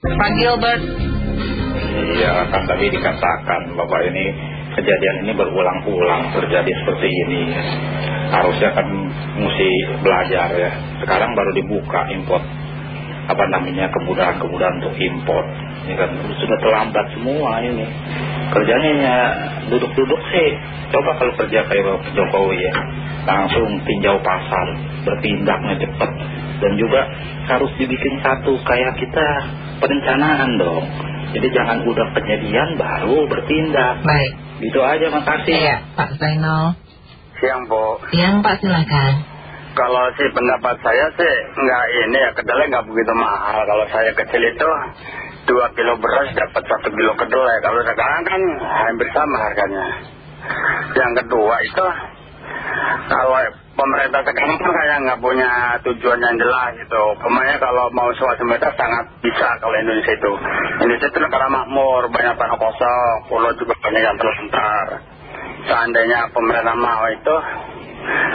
Pak Gilbert. Iya, kan tadi dikatakan Bapak ini kejadian ini berulang-ulang terjadi seperti ini. Harusnya kan mesti belajar ya. Sekarang baru dibuka import apa namanya kemudahan-kemudahan untuk import. Ini kan sudah terlambat semua ini. Kerjanya ya duduk-duduk sih. Coba kalau kerja kayak Bapak Jokowi ya, langsung tinjau pasar, bertindaknya cepat dan juga harus dibikin satu kayak kita perencanaan dong. Jadi jangan udah kejadian baru bertindak. Baik. Gitu aja, makasih. Iya, Pak Zainal. Siang, Bu. Siang, Pak, silakan. Kalau sih pendapat saya sih nggak ini ya, kedelai nggak begitu mahal. Kalau saya kecil itu dua kilo beras dapat satu kilo kedelai. Kalau sekarang kan hampir sama harganya. Yang kedua itu kalau pemerintah sekarang kan kayak nggak punya tujuan yang jelas gitu. Pemainnya kalau mau swasembada sangat bisa kalau Indonesia itu. Indonesia itu negara makmur, banyak tanah kosong, pulau juga banyak yang terlantar. Seandainya pemerintah mau itu,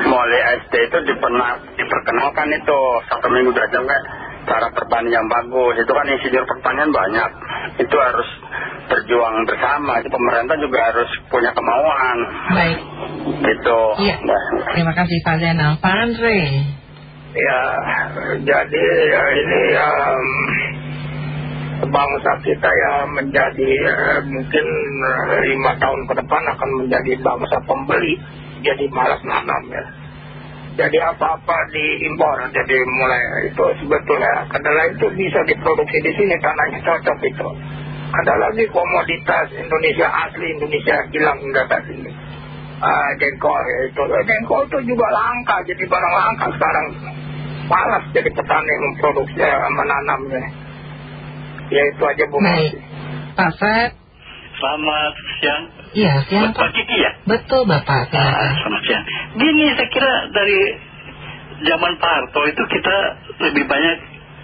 mulai SD itu diperna, diperkenalkan itu satu minggu udah sampai cara pertanian yang bagus. Itu kan insinyur pertanian banyak. Itu harus berjuang bersama. Itu pemerintah juga harus punya kemauan. Baik. Gitu. Iya. Terima kasih Pak Zainal. Pak Andre. Ya, jadi ya ini ya bangsa kita ya menjadi eh, mungkin eh, lima tahun ke depan akan menjadi bangsa pembeli. Jadi malas nanam ya. Jadi apa-apa diimpor. Jadi mulai itu sebetulnya kedelai itu bisa diproduksi di sini tanahnya cocok itu. Ada lagi komoditas Indonesia asli Indonesia hilang data sini. Ah, jengkol ya itu. Jengkol itu juga langka, jadi barang langka sekarang. Malas jadi petani memproduksi, eh, menanamnya. Ya itu aja Bu. Baik. Pak Fred. Selamat siang. Iya, siang Pak. Kiki ya? Betul Bapak, Ah, selamat siang. Gini saya kira dari zaman Pak Harto itu kita lebih banyak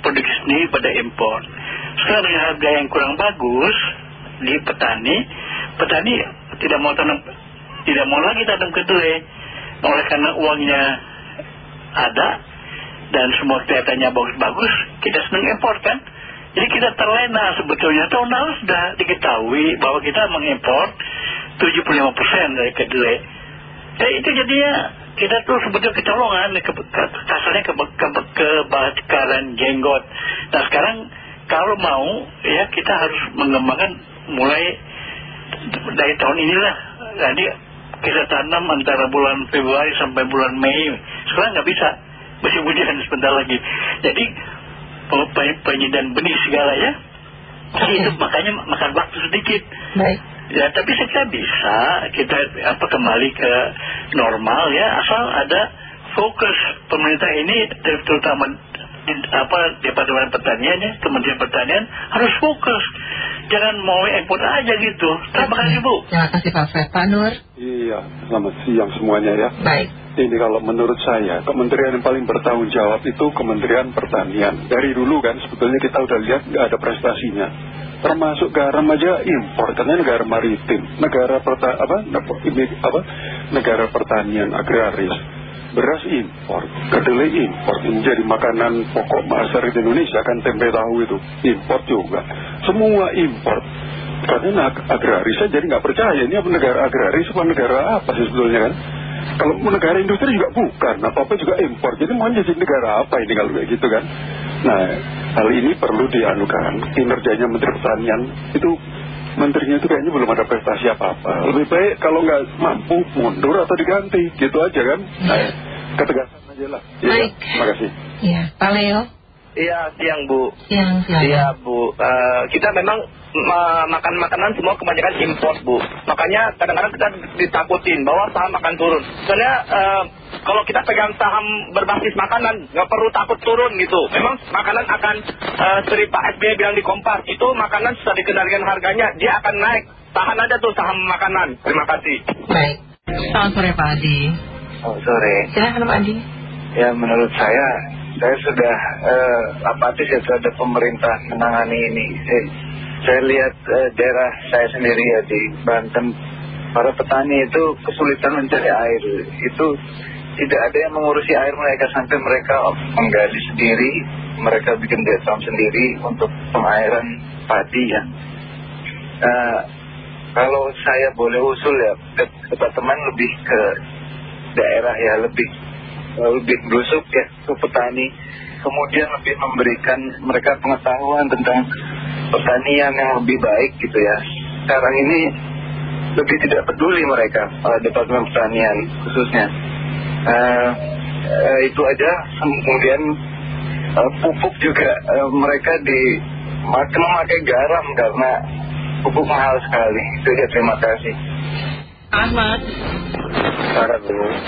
produksi sendiri pada impor. Sekarang dengan harga yang kurang bagus di petani, petani tidak mau tanam, tidak mau lagi tanam kedelai. Oleh karena uangnya ada dan semua kelihatannya bagus-bagus, kita senang impor kan? Jadi kita terlena sebetulnya tahun lalu sudah diketahui bahwa kita mengimpor 75% dari kedelai. Ya itu jadinya kita tuh sebetulnya kecolongan, ke, ke, kasarnya ke, ke, kebakaran jenggot. Nah sekarang kalau mau ya kita harus mengembangkan mulai dari tahun inilah. Jadi kita tanam antara bulan Februari sampai bulan Mei. Sekarang nggak bisa, musim hujan sebentar lagi. Jadi pe- penyediaan benih segala ya. Jadi itu makanya makan waktu sedikit. Baik. Ya, tapi saya kira bisa kita apa kembali ke normal ya, asal ada fokus pemerintah ini ter- terutama di, apa Departemen Pertanian ya, Kementerian Pertanian harus fokus. Jangan mau import aja gitu. Terima kasih Bu. Terima kasih Pak Fred. Pak Nur. Iya, selamat siang semuanya ya. Baik. Ini kalau menurut saya, kementerian yang paling bertanggung jawab itu Kementerian Pertanian. Dari dulu kan sebetulnya kita udah lihat nggak ada prestasinya. Termasuk garam aja impor, karena negara maritim, negara perta, apa, ini, apa, negara pertanian agraris. Beras impor, kedelai impor, ini jadi makanan pokok masyarakat Indonesia kan tempe tahu itu, impor juga. Semua impor. Karena ag- agraris saya jadi nggak percaya ini apa negara agraris apa negara apa sih sebetulnya kan? Kalau negara industri juga bukan, apa-apa juga impor. Jadi mau jadi negara apa ini kalau kayak gitu kan? Nah, hal ini perlu dianukan. Kinerjanya Menteri Pertanian itu menterinya itu kayaknya belum ada prestasi apa-apa. Lebih baik kalau nggak mampu mundur atau diganti, gitu aja kan? Nah, ketegasan aja lah. Ya, Baik. Terima kasih. Iya, Pak Leo. Iya, siang Bu. Siang, silakan. Iya Bu, Eh, kita memang ma- makan makanan semua kebanyakan import Bu. Makanya kadang-kadang kita ditakutin bahwa saham akan turun. Soalnya eh, kalau kita pegang saham berbasis makanan nggak perlu takut turun gitu. Memang makanan akan eh, seperti Pak SBY bilang di Kompas itu makanan sudah dikendalikan harganya dia akan naik. Tahan aja tuh saham makanan. Terima kasih. Baik. Selamat sore Pak Adi. Oh, sore. Silakan Pak Adi. Ya menurut saya, saya sudah eh, apatis ya terhadap pemerintah menangani ini. Eh, saya lihat eh, daerah saya sendiri ya di Banten, para petani itu kesulitan mencari air. Itu tidak ada yang mengurusi air mereka sampai mereka menggali sendiri, mereka bikin tahan sendiri untuk pengairan padi ya. Eh, kalau saya boleh usul ya, departemen lebih ke daerah ya, lebih lebih busuk ya ke petani. Kemudian lebih memberikan mereka pengetahuan tentang pertanian yang lebih baik gitu ya. Sekarang ini lebih tidak peduli mereka, uh, Departemen Pertanian khususnya. Uh, uh, itu aja, kemudian uh, pupuk juga uh, mereka di memakai garam karena pupuk mahal sekali. Itu aja, terima kasih. Ahmad,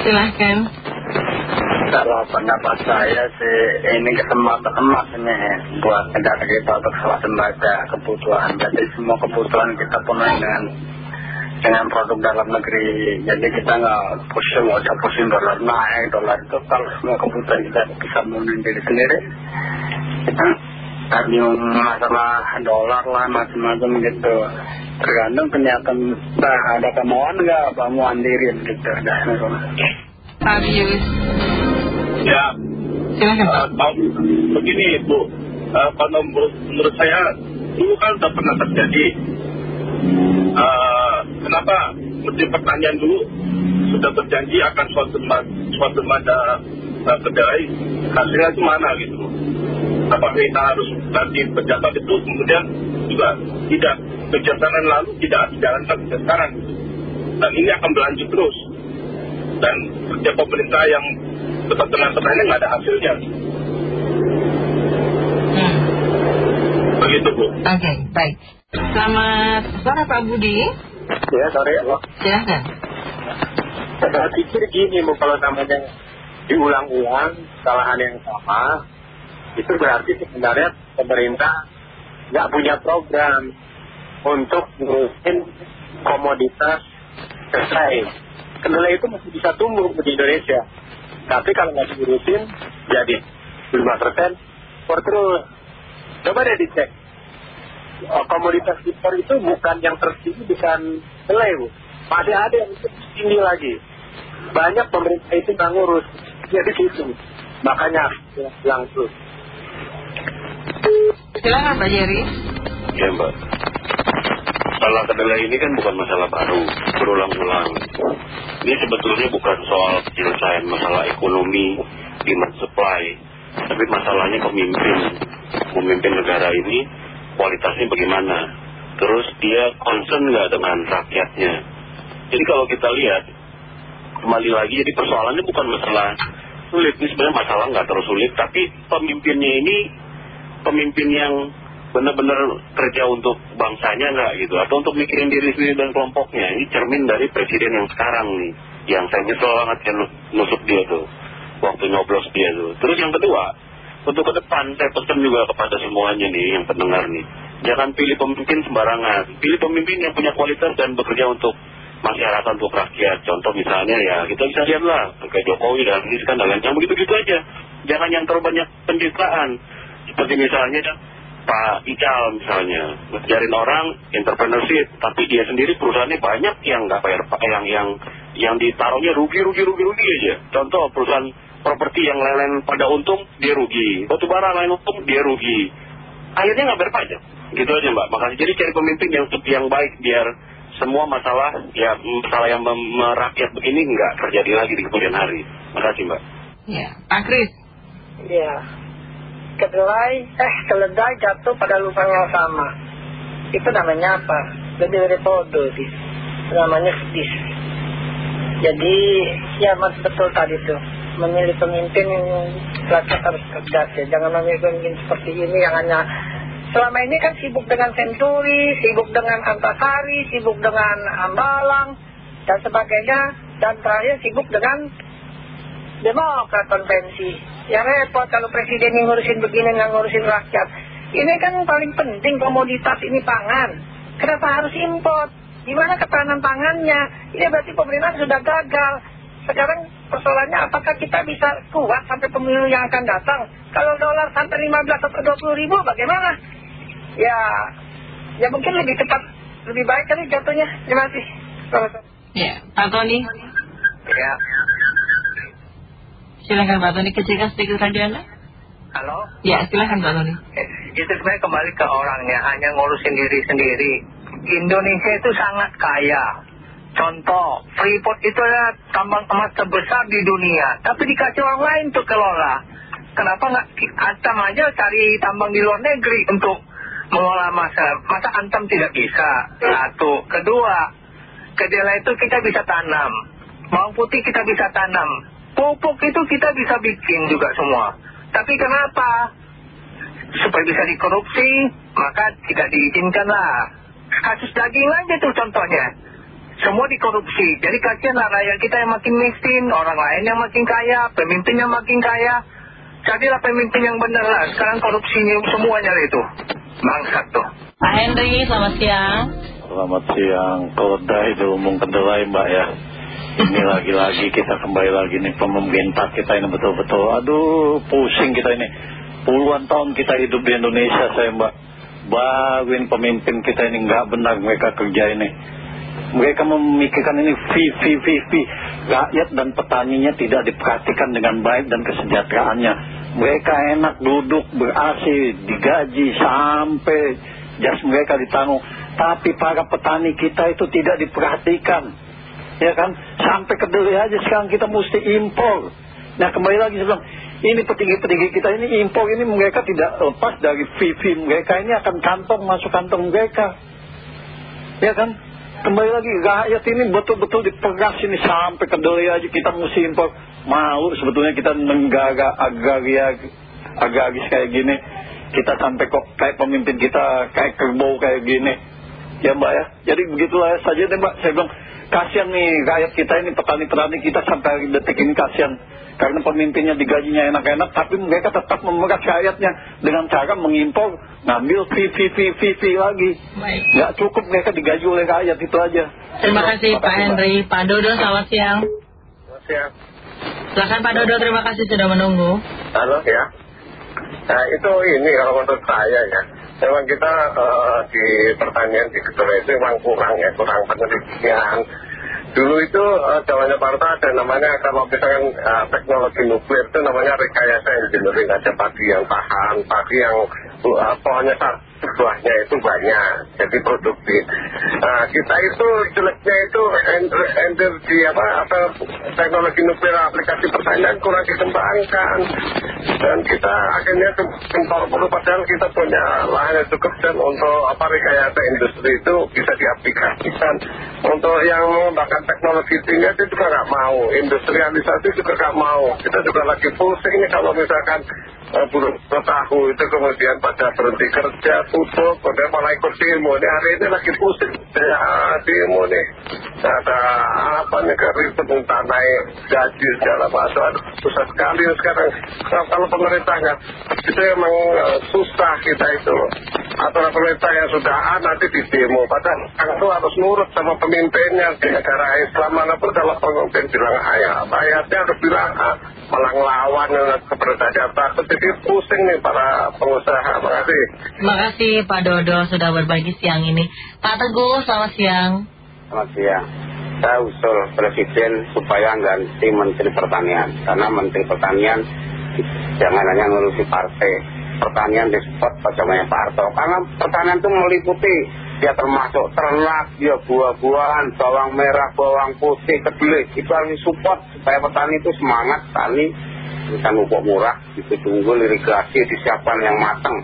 silahkan. Kalau pendapat saya sih ini kesempatan emas ini buat negara kita untuk swasembada kebutuhan. Jadi semua kebutuhan kita penuhi dengan dengan produk dalam negeri. Jadi kita nggak pusing, nggak usah pusing dolar naik, dolar itu kalau semua kebutuhan kita bisa memenuhi diri sendiri. Kita tadi masalah dolar lah macam-macam gitu. Tergantung kenyataan nah, ada kemauan nggak kemauan diri gitu. Dah, Fabius, Ya, Pak. eh, Pak, begini Bu, Eh, kalau menurut, menurut saya dulu kan sudah pernah terjadi. Eh, kenapa Menteri Pertanian dulu sudah berjanji akan swasembada, swasembada uh, kedelai, hasilnya itu mana gitu Apakah kita harus nanti pejabat itu kemudian juga tidak kejaksaan lalu tidak dijalankan sampai sekarang. Dan ini akan berlanjut terus. Dan kerja pemerintah yang Departemen Pertanian nggak ada hasilnya. Hmm. Begitu Bu. Oke, baik. Selamat sore Pak Budi. Ya, sorry. Allah. Silahkan. Saya pikir gini, Bu, kalau namanya diulang-ulang kesalahan yang sama, itu berarti sebenarnya pemerintah nggak punya program untuk ngurusin komoditas selesai. Kedelai itu masih bisa tumbuh di Indonesia. Tapi kalau nggak diurusin, jadi 5% impor terus. Coba deh dicek. Oh, komoditas impor itu bukan yang tertinggi, bukan kedelai, Bu. Masih ada yang tinggi lagi. Banyak pemerintah itu nggak ngurus. Jadi situ. Makanya hilang terus. Silahkan Pak Jerry. Ya mbak Masalah kedelai ini kan bukan masalah baru Berulang-ulang. Ini sebetulnya bukan soal penyelesaian masalah ekonomi Demand supply Tapi masalahnya pemimpin. Pemimpin negara ini Kualitasnya bagaimana? Terus dia concern nggak dengan rakyatnya? Jadi kalau kita lihat Kembali lagi jadi persoalannya bukan masalah sulit. Ini sebenarnya masalah nggak terlalu sulit Tapi pemimpinnya ini Pemimpin yang benar-benar kerja untuk bangsanya nggak gitu? Atau untuk mikirin diri sendiri dan kelompoknya? Ini cermin dari presiden yang sekarang nih yang saya nyesel banget kan nusuk dia tuh waktu nyoblos dia tuh. Terus yang kedua untuk ke depan saya pesan juga kepada semuanya nih yang pendengar nih. Jangan pilih pemimpin sembarangan. Pilih pemimpin yang punya kualitas dan bekerja untuk masyarakat untuk rakyat. Contoh misalnya ya kita bisa lihat lah kayak Jokowi dan ini kan yang begitu-gitu aja. Jangan yang terlalu banyak pencitraan seperti misalnya Pak Ical misalnya ngajarin orang entrepreneurship tapi dia sendiri perusahaannya banyak yang nggak bayar yang yang yang ditaruhnya rugi rugi rugi rugi aja. Contoh perusahaan properti yang lain-lain pada untung dia rugi. Batu bara lain untung dia rugi. Akhirnya nggak bayar pajak. Gitu aja mbak. Makasih jadi cari pemimpin yang yang baik biar semua masalah ya masalah yang merakyat begini nggak terjadi lagi di kemudian hari. Makasih mbak. Ya, Pak Kris. Ya, kedelai, eh keledai jatuh pada lubang yang sama. Itu namanya apa? Lebih dari bodoh sih. Namanya sedih. Jadi, ya mas betul tadi tuh. Memilih pemimpin yang rakyat harus cerdas ya. Jangan memilih pemimpin seperti ini yang hanya selama ini kan sibuk dengan senturi, sibuk dengan antasari, sibuk dengan ambalang, dan sebagainya. Dan terakhir sibuk dengan demokrat konvensi. Ya repot kalau presiden yang ngurusin begini nggak ngurusin rakyat. Ini kan paling penting komoditas ini pangan. Kenapa harus import? Gimana ketahanan pangannya? Ini berarti pemerintah sudah gagal. Sekarang persoalannya apakah kita bisa kuat sampai pemilu yang akan datang? Kalau dolar sampai 15 atau 20 ribu bagaimana? Ya, ya mungkin lebih cepat, lebih baik kali jatuhnya. Terima kasih. Ya, Pak Tony. Ya, Silahkan Pak Tony kecilkan sedikit radio Anda. Halo? Ya, silakan Pak Doni. Eh, Itu sebenarnya kembali ke orangnya, hanya ngurusin diri sendiri. Indonesia itu sangat kaya. Contoh, Freeport itu adalah tambang emas terbesar di dunia. Tapi dikasih orang lain untuk kelola. Kenapa nggak Antam aja cari tambang di luar negeri untuk mengolah masa? Masa Antam tidak bisa? Satu. Kedua, kedelai itu kita bisa tanam. Bawang putih kita bisa tanam. Pupuk itu kita bisa bikin juga semua. Tapi kenapa? Supaya bisa dikorupsi, maka tidak diizinkan lah. Kasus daging aja tuh contohnya. Semua dikorupsi. Jadi kasihanlah rakyat kita yang makin miskin, orang lain yang makin kaya, pemimpin yang makin kaya. Jadilah pemimpin yang benar lah. Sekarang korupsinya semuanya itu. Bangsat tuh. Pak Henry, selamat siang. Selamat siang, keledai diumum kedelai mbak ya Ini lagi-lagi kita kembali lagi nih pemerintah kita ini betul-betul. Aduh pusing kita ini. Puluhan tahun kita hidup di Indonesia saya mbak. Baruin pemimpin kita ini nggak benar mereka kerja ini. Mereka memikirkan ini fee, fee, fee, fee. Rakyat dan petaninya tidak diperhatikan dengan baik dan kesejahteraannya. Mereka enak duduk ber-AC, digaji sampai jas mereka ditanggung. Tapi para petani kita itu tidak diperhatikan ya kan? Sampai kedelai aja. Sekarang kita mesti impor. Nah kembali lagi bilang ini petinggi-petinggi kita ini impor ini mereka tidak lepas dari fee-fee mereka. Ini akan kantong masuk kantong mereka. Ya kan? Kembali lagi rakyat ini betul-betul diperas ini. Sampai kedelai aja kita mesti impor. Mau sebetulnya kita negara agraria agraris kayak gini. Kita sampai kok kayak pemimpin kita kayak kerbau kayak gini. Ya mbak ya. Jadi begitulah saja deh mbak. Saya bilang kasihan nih rakyat kita ini petani-petani kita sampai detik ini kasihan karena pemimpinnya digajinya enak-enak tapi mereka tetap memeras rakyatnya dengan cara mengimpor ngambil fee fee fee fee, fee lagi Baik. nggak cukup mereka digaji oleh rakyat itu aja Terima kasih Pak Henry. Pak Dodo, selamat siang. Siap. Silakan Pak Dodo, terima kasih sudah menunggu. Halo ya. Nah itu ini kalau menurut saya ya. Memang kita eh, di pertanian di kedelai itu memang kurang ya, kurang penelitian. Dulu itu eh, zamannya Parta ada namanya kalau misalkan eh, teknologi nuklir itu namanya rekayasa engineering ada padi yang tahan, padi yang pohonnya satu buahnya itu banyak, jadi produktif. Nah kita itu jeleknya itu en- energi apa, apa teknologi nuklir aplikasi pertanian kurang dikembangkan. Dan kita akhirnya impor perlu padahal kita punya lahan yang cukup dan untuk apa rekayasa industri itu bisa diaplikasikan. Untuk yang mengembangkan teknologi tinggi itu juga nggak mau industrialisasi juga nggak mau. Kita juga lagi pusing nih kalau misalkan eh, buruh tahu itu kemudian pada berhenti kerja demo ini hari ini lagi pusing. Ya demo nih ada apa nih keribut entah naik gaji segala macam. Susah sekali sekarang. Kalau, pemerintah nggak itu emang eh, susah kita itu. Aturan pemerintah yang sudah A nanti di demo. Padahal orang itu harus nurut sama pemimpinnya di negara Islam. Mana pun kalau pemimpin bilang A ya? Rakyatnya harus bilang A malah ngelawan keberadaan takut jadi pusing nih para pengusaha. Terima kasih Pak Dodo sudah berbagi siang ini. Pak Teguh, selamat siang. Selamat siang. Saya usul Presiden supaya ganti Menteri Pertanian. Karena Menteri Pertanian jangan hanya ngurusi partai. Pertanian di spot bagaimana Pak Harto. Karena pertanian itu meliputi. Dia termasuk ternak, dia buah-buahan, bawang merah, bawang putih, kedelai. Itu harus support supaya petani itu semangat. Tani bukan pupuk murah, itu tunggu irigasi disiapkan yang matang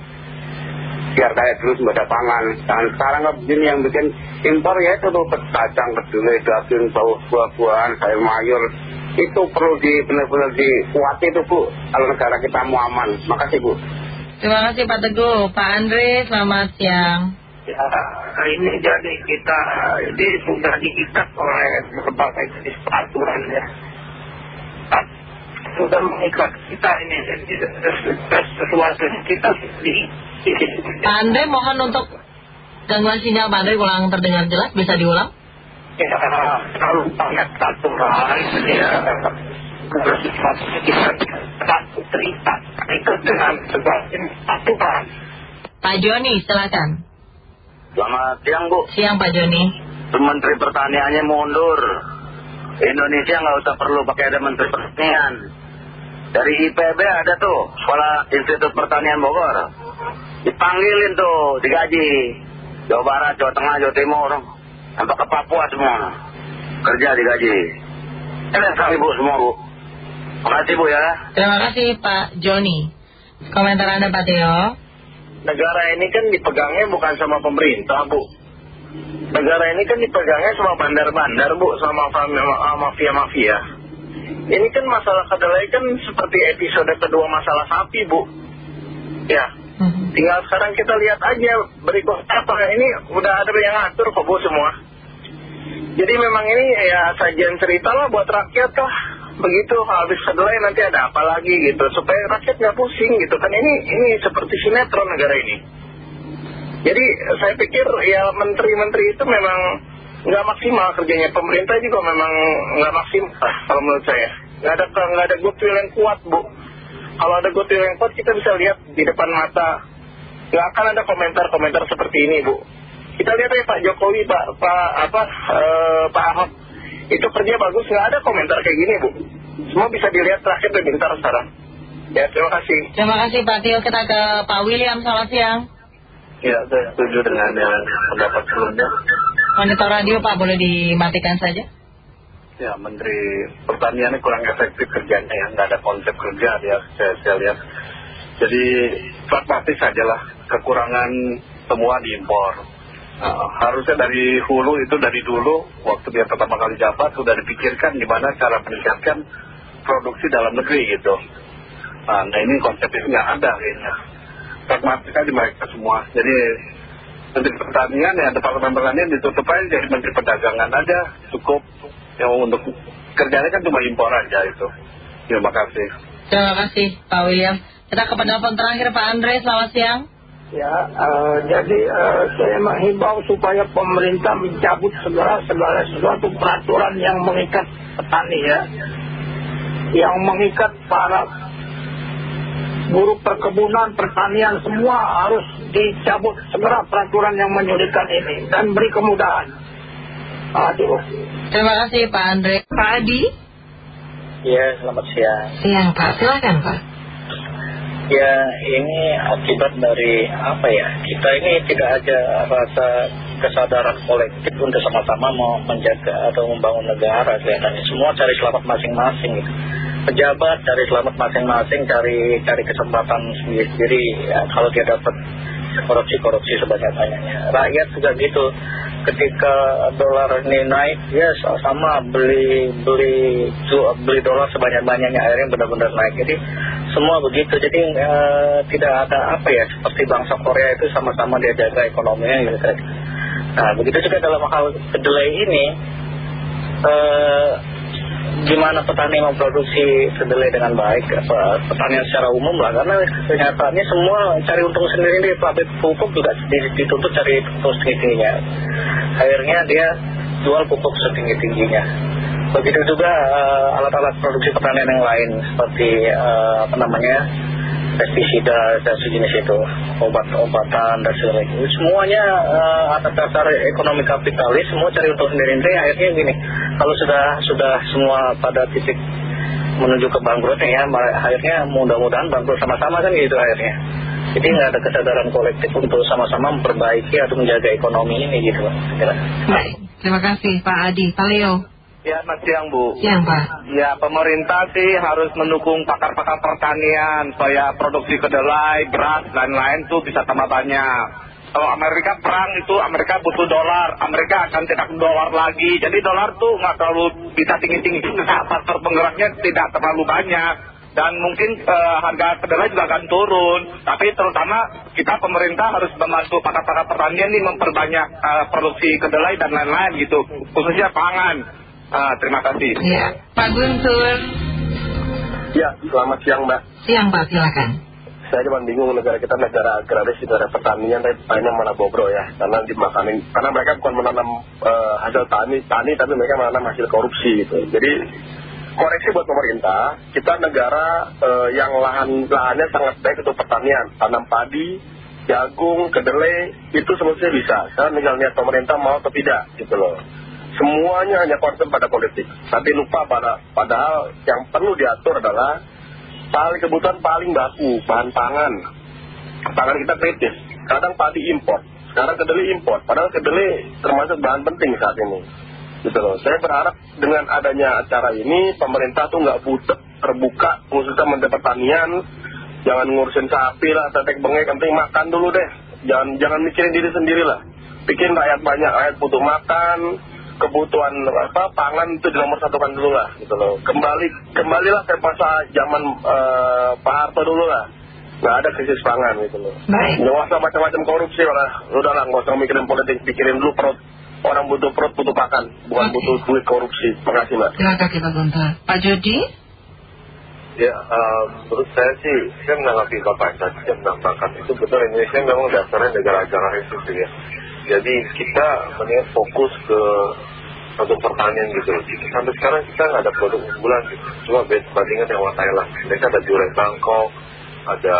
biar kayak dulu sembada pangan dan sekarang kan begini yang bikin impor ya itu tuh kacang kedelai daging bau buah-buahan sayur mayur itu perlu di benar-benar dikuati itu bu kalau negara kita mau aman makasih bu Terima kasih Pak Teguh. Pak Andre, selamat siang. Ya, ini jadi kita ini sudah diikat oleh berbagai jenis peraturan ya. Sudah mengikat kita ini jadi sesuatu kita Andre, mohon untuk gangguan sinyal Pak Andre ulang terdengar jelas, bisa diulang? ya, terlalu banyak ya bersifat kita satu cerita ikut dengan sebagian aturan. Pak Joni, silakan. selamat siang bu Siang Pak Joni. Menteri Pertaniannya mundur Indonesia nggak usah perlu pakai ada Menteri Pertanian Dari IPB ada tuh, Sekolah Institut Pertanian Bogor. Dipanggilin tuh, digaji. Jawa Barat, Jawa Tengah, Jawa Timur. Sampai ke Papua semua. Kerja digaji. Enak sekali Bu semua Bu. Makasih Bu ya. Terima kasih Pak Joni. Komentar Anda Pak Teo. negara ini kan dipegangnya bukan sama pemerintah bu negara ini kan dipegangnya sama bandar-bandar bu sama mafia-mafia ini kan masalah kedelai kan seperti episode kedua masalah sapi bu. Ya. Tinggal sekarang kita lihat aja berikut apa. Ini udah ada yang ngatur kok bu semua. Jadi memang ini ya sajian cerita lah buat rakyat lah. Begitu habis kedelai nanti ada apa lagi gitu supaya rakyat nggak pusing gitu. Kan ini ini seperti sinetron negara ini. Jadi saya pikir ya menteri-menteri itu memang nggak maksimal kerjanya. Pemerintah juga memang nggak maksimal kalau menurut saya. Nggak ada nggak ada goodwill yang kuat bu. Kalau ada goodwill yang kuat kita bisa lihat di depan mata. Nggak akan ada komentar-komentar seperti ini bu. Kita lihat ya Pak Jokowi Pak Pak apa eh, Pak Ahok. Itu kerja bagus nggak ada komentar kayak gini bu. Semua bisa dilihat terakhir lebih bentar sekarang ya terima kasih. Terima kasih Pak Teo. Kita ke Pak William. Selamat siang. Ya, saya setuju dengan yang pendapat sebelumnya. Monitor radio Pak boleh dimatikan saja. Ya, Menteri Pertanian ini kurang efektif kerjanya ya, nggak ada konsep kerja dia, saya, saya lihat. Jadi pragmatis sajalah, kekurangan semua diimpor. Nah, harusnya dari hulu itu dari dulu, waktu dia pertama kali jabat, sudah dipikirkan gimana cara meningkatkan produksi dalam negeri gitu. Nah, nah ini konsepnya nggak ada kayaknya. Pragmatis aja mereka semua. Jadi Menteri Pertanian ya Departemen Pertanian ditutup aja jadi Menteri Perdagangan aja cukup yang untuk kerjanya kan cuma impor aja itu. Terima kasih. Terima kasih Pak William. Kita ke penelpon terakhir Pak Andre. Selamat siang. Ya, eh, jadi eh, saya menghimbau supaya pemerintah mencabut segala segala sesuatu peraturan yang mengikat petani ya, yang mengikat para buruh perkebunan, pertanian semua harus dicabut segera peraturan yang menyulitkan ini dan beri kemudahan. Aduh. Terima kasih Pak Andre. Pak Adi. Ya, selamat siang. Siang Pak. Silakan Pak. Ya, ini akibat dari apa ya? Kita ini tidak ada rasa kesadaran kolektif untuk sama-sama mau menjaga atau membangun negara kelihatannya. Semua cari selamat masing-masing gitu. Pejabat cari selamat masing-masing, cari cari kesempatan sendiri-sendiri. Ya, kalau dia dapat korupsi-korupsi sebanyak-banyaknya. Rakyat juga gitu. Ketika dolar ini naik, ya sama beli beli beli dolar sebanyak-banyaknya akhirnya benar-benar naik. Jadi semua begitu. Jadi eh, tidak ada apa ya seperti bangsa Korea itu sama-sama dia jaga ekonominya gitu kan. Nah begitu juga dalam hal kedelai ini. eh, gimana petani memproduksi kedelai dengan baik? Apa petanian secara umum lah karena kenyataannya semua cari untung sendiri di pabrik pupuk juga di- dituntut cari untung setinggi-tingginya. Akhirnya dia jual pupuk setinggi-tingginya. Begitu juga eh, alat-alat produksi pertanian yang lain seperti eh, apa namanya pestisida dan sejenis itu obat-obatan dan sebagainya semuanya eh, atas dasar ekonomi kapitalis semua cari untung sendiri-sendiri akhirnya gini kalau sudah sudah semua pada titik menuju ke bangkrutnya ya akhirnya mudah-mudahan bangkrut sama-sama kan gitu akhirnya jadi nggak ada kesadaran kolektif untuk sama-sama memperbaiki atau menjaga ekonomi ini gitu. Terima kasih Pak Adi. Pak Leo. Ya, selamat siang Bu. Siang Pak. Ya, pemerintah sih harus mendukung pakar-pakar pertanian supaya produksi kedelai, beras, dan lain tuh bisa tambah banyak. Kalau Amerika perang itu Amerika butuh dolar, Amerika akan cetak dolar lagi. Jadi dolar tuh nggak terlalu bisa tinggi-tinggi juga, faktor penggeraknya tidak terlalu banyak. Dan mungkin eh, harga kedelai juga akan turun. Tapi terutama kita pemerintah harus membantu pakar-pakar pertanian ini memperbanyak eh, produksi kedelai dan lain-lain gitu, khususnya pangan. Ah, terima kasih. Ya. Pak Guntur. Ya, selamat siang Mbak. Siang Pak. Silakan. Saya cuma bingung negara kita negara agraris, negara pertanian, tapi petaninya mana bobrok ya. Karena dimakanin, karena mereka bukan menanam eh, hasil tani, tani tapi mereka menanam hasil korupsi gitu. Jadi koreksi buat pemerintah, kita negara eh, yang lahan lahannya sangat baik untuk pertanian, tanam padi, jagung, kedelai, itu semestinya bisa. Sekarang tinggal niat pemerintah mau atau tidak gitu loh. Semuanya hanya concern pada politik. Tapi lupa pada, padahal yang perlu diatur adalah paling kebutuhan paling baku bahan pangan. Pangan kita kritis. Kadang padi impor sekarang kedelai impor. Padahal kedelai termasuk bahan penting saat ini. Gitu loh. Saya berharap dengan adanya acara ini pemerintah tuh nggak butuh terbuka khususnya menteri pertanian. Jangan ngurusin sapi lah tetek bengek penting makan dulu deh. Jangan jangan mikirin diri sendiri lah bikin rakyat banyak rakyat butuh makan kebutuhan apa pangan itu nomor satukan dulu lah gitu loh. Kembali kembalilah ke masa zaman eh, Pak Harto dulu lah. Nggak ada krisis pangan gitu loh. Baik. nggak usah macam-macam korupsi lah. Udah lah nggak usah mikirin politik pikirin dulu perut. Orang butuh perut butuh makan. Bukan butuh duit korupsi. Makasih mbak. Terima kasih Pak Guntur. Pak Jody? Ya, eh, menurut saya sih, saya menanggapi Bapak tadi yang menambahkan itu betul. Indonesia memang dasarnya negara agraris itu ya. Jadi kita mendingan fokus ke produk pertanian gitu. Sampai sekarang kita nggak ada produk unggulan gitu. Cuma bandingan yang sama Thailand. Mereka ada durian Bangkok, ada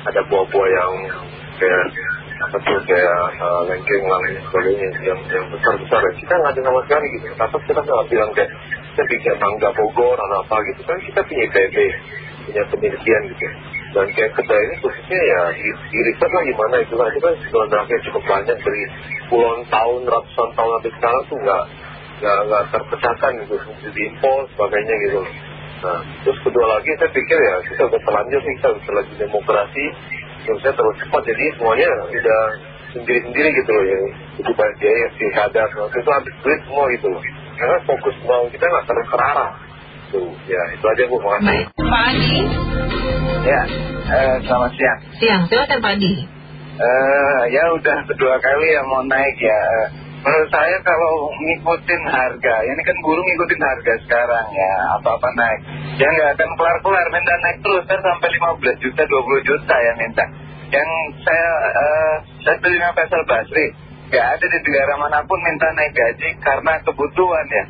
ada buah-buah yang kayak apa tuh kayak eh, lengkeng, lain sebagainya yang yang besar-besar ya. Kita nggak ada sama sekali gitu. Tapi kita nggak bilang kayak bikin mangga Bogor atau apa gitu kan kita punya IPB punya penelitian gitu dan kayak kedai ini khususnya ya riset lah gimana itu lah itu kan sebenarnya cukup banyak dari puluhan tahun ratusan tahun sampai sekarang tuh nggak nggak terpecahkan gitu diimpor sebagainya gitu nah terus kedua lagi saya pikir ya kita udah terlanjur sih kita udah terlanjur demokrasi terus saya terlalu cepat jadi semuanya udah sendiri-sendiri gitu loh ya jadi banyak biaya pilkada semua itu habis duit semua gitu loh karena fokus mau kita nggak terus terarah tuh ya itu aja bu makasih Pak Adi? Ya, eh, selamat siang. Siang, silakan Pak Adi. Eh, ya udah kedua kali ya mau naik ya. Eh, Menurut saya kalau ngikutin harga, ini kan buruh ngikutin harga sekarang ya, apa-apa naik. Ya nggak akan kelar-kelar, minta naik terus, kan sampai 15 juta, 20 juta ya minta. Yang saya, eh, saya setuju dengan Faisal Basri, nggak ada di negara mana pun minta naik gaji karena kebutuhan ya.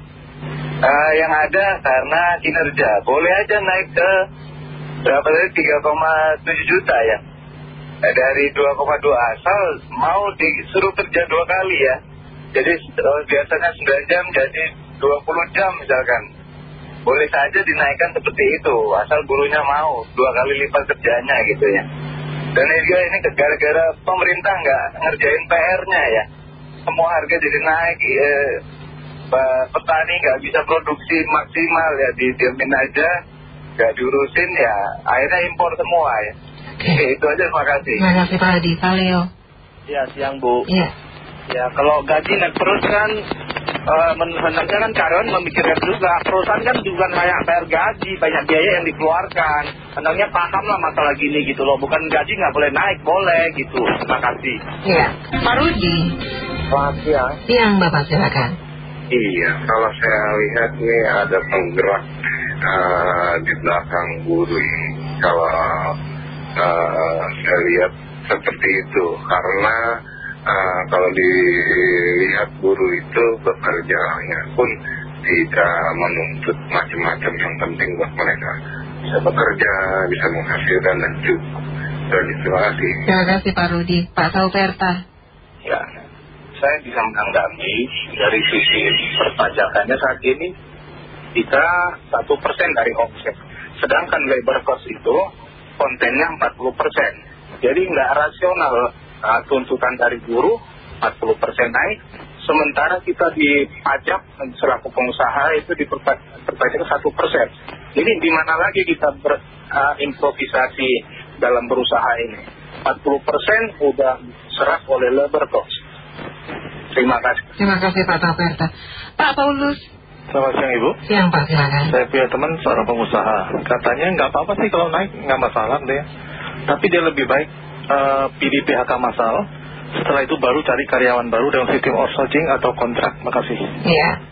Eh, yang ada karena kinerja. Boleh aja naik ke berapa tadi 3,7 juta ya. Eh, dari 2,2 asal mau disuruh kerja dua kali ya. Jadi eh, biasanya 9 jam jadi 20 jam misalkan. Boleh saja dinaikkan seperti itu asal buruhnya mau dua kali lipat kerjanya gitu ya. Dan juga ini gara-gara pemerintah nggak ngerjain PR-nya ya. Semua harga jadi naik, eh, petani nggak bisa produksi maksimal ya didiamin aja, nggak diurusin ya akhirnya impor semua ya. Oke, itu aja terima kasih. Terima kasih Pak Adi. Pak Leo? Ya siang Bu Iya. Ya kalau gaji naik terus kan eh, Hendaknya kan karyawan memikirkan juga Perusahaan kan juga kayak bayar gaji Banyak biaya yang dikeluarkan Hendaknya paham lah masalah gini gitu loh Bukan gaji nggak boleh naik, boleh gitu Terima kasih Iya. Pak Rudi? Selamat siang. Siang Bapak, silakan. Iya, kalau saya lihat nih ada penggerak eh, di belakang buruh ini. Kalau eh, saya lihat seperti itu, karena eh, kalau dilihat buruh itu bekerjanya pun tidak menuntut macam-macam yang penting buat mereka. Bisa bekerja, bisa menghasilkan dan cukup. Terima kasih. Terima kasih Pak Rudi. Pak Sauperta? Ya, saya bisa menanggapi dari sisi perpajakannya saat ini kita satu persen dari omset. Sedangkan labor cost itu kontennya 40 persen. Jadi nggak rasional uh, tuntutan dari buruh 40 persen naik. Sementara kita di pajak selaku pengusaha itu diperpajak satu persen. Ini di mana lagi kita berimprovisasi dalam berusaha ini? 40 persen udah serap oleh labor cost. Terima kasih. Terima kasih Pak Sauperta. Pak Paulus? Selamat siang Ibu. Siang Pak, silakan. Saya punya teman seorang pengusaha. Katanya nggak apa-apa sih kalau naik, nggak masalah deh. Tapi dia lebih baik eh, pilih PHK massal. Setelah itu baru cari karyawan baru dengan sistem outsourcing atau kontrak. Makasih. Iya.